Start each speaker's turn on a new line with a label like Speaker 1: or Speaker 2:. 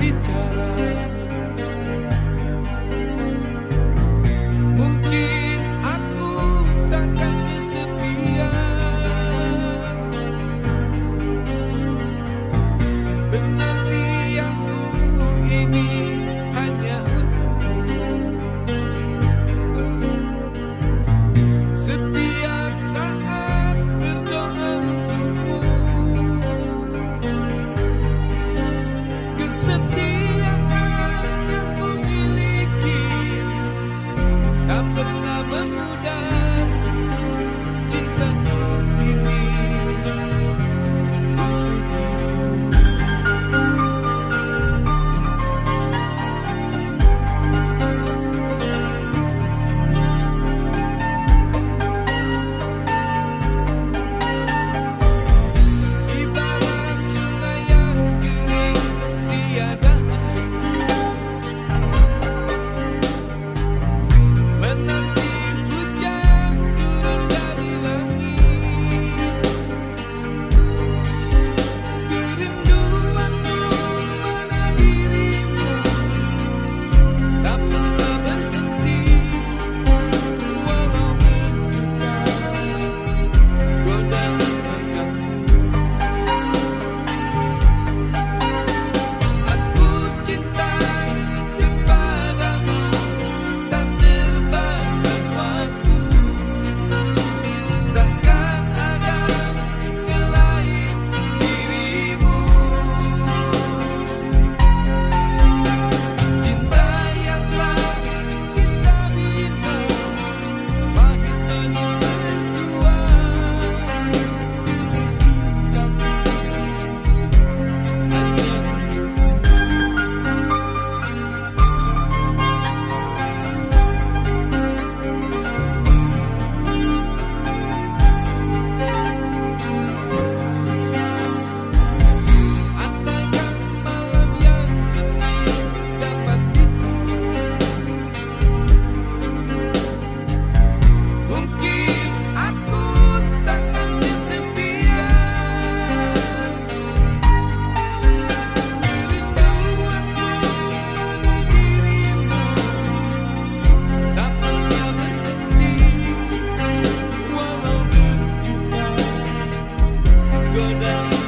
Speaker 1: bicara você. baby.